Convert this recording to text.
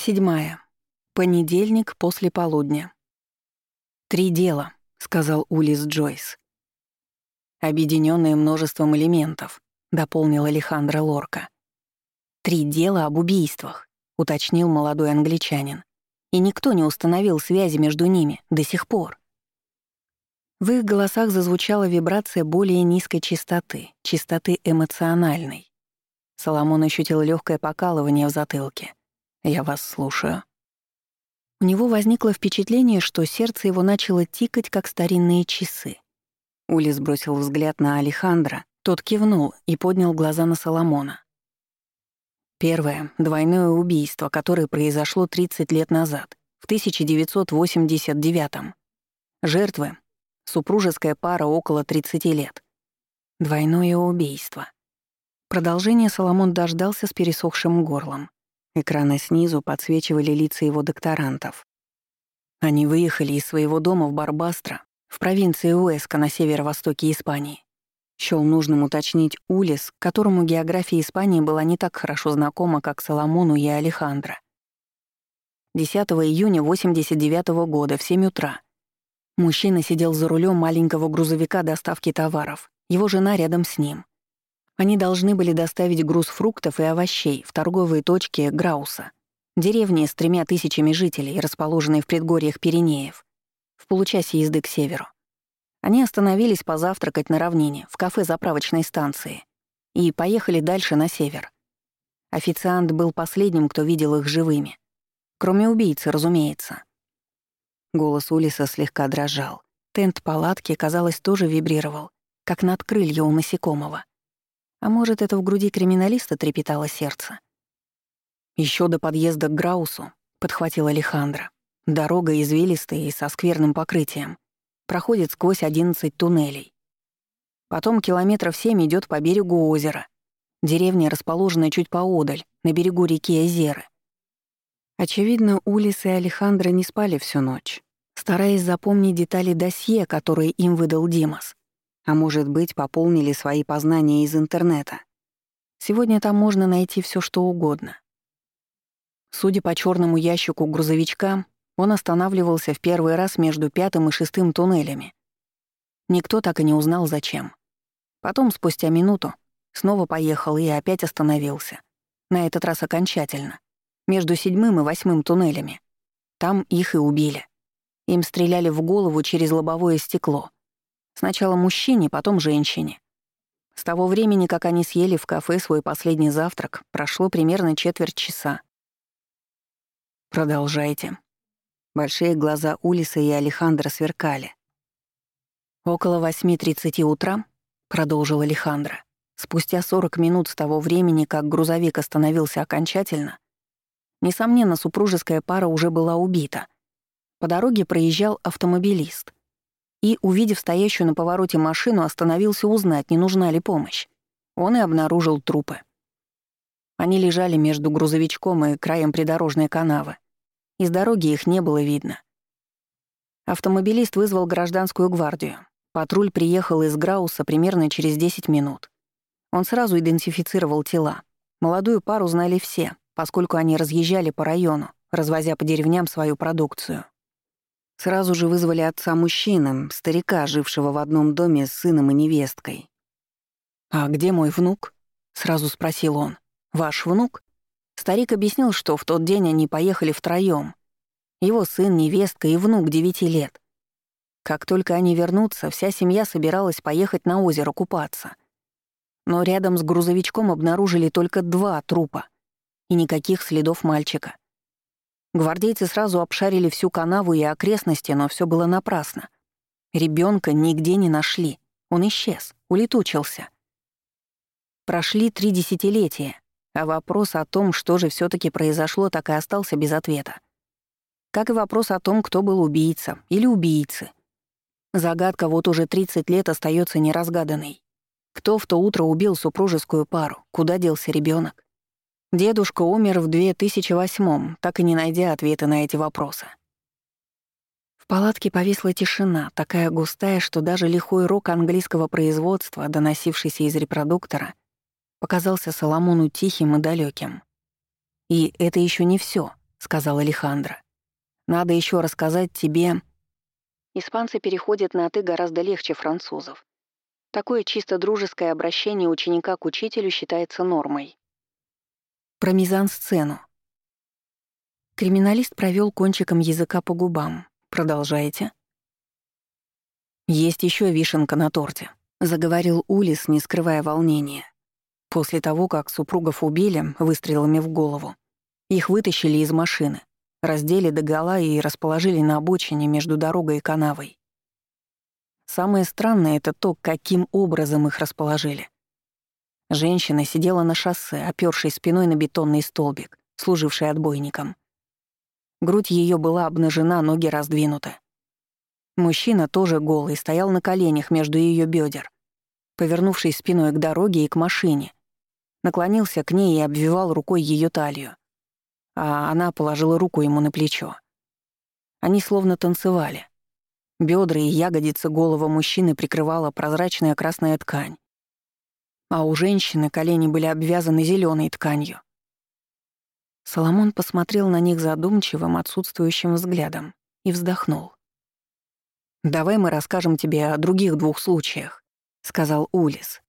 Седьмая. Понедельник после полудня. «Три дела», — сказал Улис Джойс. «Объединённые множеством элементов», — дополнил Алехандро Лорка. «Три дела об убийствах», — уточнил молодой англичанин. «И никто не установил связи между ними до сих пор». В их голосах зазвучала вибрация более низкой частоты, частоты эмоциональной. Соломон ощутил легкое покалывание в затылке. «Я вас слушаю». У него возникло впечатление, что сердце его начало тикать, как старинные часы. Улис бросил взгляд на Алехандра, тот кивнул и поднял глаза на Соломона. Первое — двойное убийство, которое произошло 30 лет назад, в 1989 -м. Жертвы — супружеская пара около 30 лет. Двойное убийство. Продолжение Соломон дождался с пересохшим горлом. Экраны снизу подсвечивали лица его докторантов. Они выехали из своего дома в Барбастро, в провинции Уэска на северо-востоке Испании. Счёл нужным уточнить Улис, которому география Испании была не так хорошо знакома, как Соломону и Алехандро. 10 июня 89 -го года в 7 утра. Мужчина сидел за рулем маленького грузовика доставки товаров, его жена рядом с ним. Они должны были доставить груз фруктов и овощей в торговые точки Грауса, деревни с тремя тысячами жителей, расположенной в предгорьях Пиренеев, в получасе езды к северу. Они остановились позавтракать на равнине, в кафе заправочной станции, и поехали дальше на север. Официант был последним, кто видел их живыми. Кроме убийцы, разумеется. Голос Улиса слегка дрожал. Тент палатки, казалось, тоже вибрировал, как над крылья у насекомого. А может, это в груди криминалиста трепетало сердце? Еще до подъезда к Граусу, подхватил Алехандро. Дорога извилистая и со скверным покрытием. Проходит сквозь 11 туннелей. Потом километров семь идет по берегу озера. Деревня расположена чуть поодаль, на берегу реки Озеры. Очевидно, Улис и Алехандро не спали всю ночь, стараясь запомнить детали досье, которые им выдал Димас. А может быть, пополнили свои познания из интернета. Сегодня там можно найти все, что угодно. Судя по черному ящику грузовичка, он останавливался в первый раз между пятым и шестым туннелями. Никто так и не узнал, зачем. Потом, спустя минуту, снова поехал и опять остановился. На этот раз окончательно. Между седьмым и восьмым туннелями. Там их и убили. Им стреляли в голову через лобовое стекло — Сначала мужчине, потом женщине. С того времени, как они съели в кафе свой последний завтрак, прошло примерно четверть часа. «Продолжайте». Большие глаза Улиса и Алехандра сверкали. «Около 8.30 утра», — продолжил Алехандро, спустя 40 минут с того времени, как грузовик остановился окончательно, несомненно, супружеская пара уже была убита. По дороге проезжал автомобилист и, увидев стоящую на повороте машину, остановился узнать, не нужна ли помощь. Он и обнаружил трупы. Они лежали между грузовичком и краем придорожной канавы. Из дороги их не было видно. Автомобилист вызвал гражданскую гвардию. Патруль приехал из Грауса примерно через 10 минут. Он сразу идентифицировал тела. Молодую пару знали все, поскольку они разъезжали по району, развозя по деревням свою продукцию. Сразу же вызвали отца мужчины, старика, жившего в одном доме с сыном и невесткой. «А где мой внук?» — сразу спросил он. «Ваш внук?» Старик объяснил, что в тот день они поехали втроём. Его сын, невестка и внук девяти лет. Как только они вернутся, вся семья собиралась поехать на озеро купаться. Но рядом с грузовичком обнаружили только два трупа и никаких следов мальчика. Гвардейцы сразу обшарили всю канаву и окрестности, но все было напрасно. Ребенка нигде не нашли. Он исчез, улетучился. Прошли три десятилетия, а вопрос о том, что же все таки произошло, так и остался без ответа. Как и вопрос о том, кто был убийца или убийцы. Загадка вот уже 30 лет остается неразгаданной. Кто в то утро убил супружескую пару? Куда делся ребенок? Дедушка умер в 2008-м, так и не найдя ответа на эти вопросы. В палатке повисла тишина, такая густая, что даже лихой рок английского производства, доносившийся из репродуктора, показался Соломону тихим и далеким. И это еще не все. — сказал Алехандро. «Надо еще рассказать тебе...» Испанцы переходят на «ты» гораздо легче французов. Такое чисто дружеское обращение ученика к учителю считается нормой. Про мизансцену. Криминалист провел кончиком языка по губам. Продолжайте. Есть еще вишенка на торте, заговорил Улис, не скрывая волнения. После того, как супругов убили выстрелами в голову, их вытащили из машины, раздели догола и расположили на обочине между дорогой и канавой. Самое странное — это то, каким образом их расположили. Женщина сидела на шоссе, опёршей спиной на бетонный столбик, служивший отбойником. Грудь ее была обнажена, ноги раздвинуты. Мужчина, тоже голый, стоял на коленях между ее бедер, повернувшись спиной к дороге и к машине, наклонился к ней и обвивал рукой ее талию а она положила руку ему на плечо. Они словно танцевали. Бедра и ягодицы голого мужчины прикрывала прозрачная красная ткань, а у женщины колени были обвязаны зеленой тканью. Соломон посмотрел на них задумчивым, отсутствующим взглядом и вздохнул. «Давай мы расскажем тебе о других двух случаях», — сказал Улис.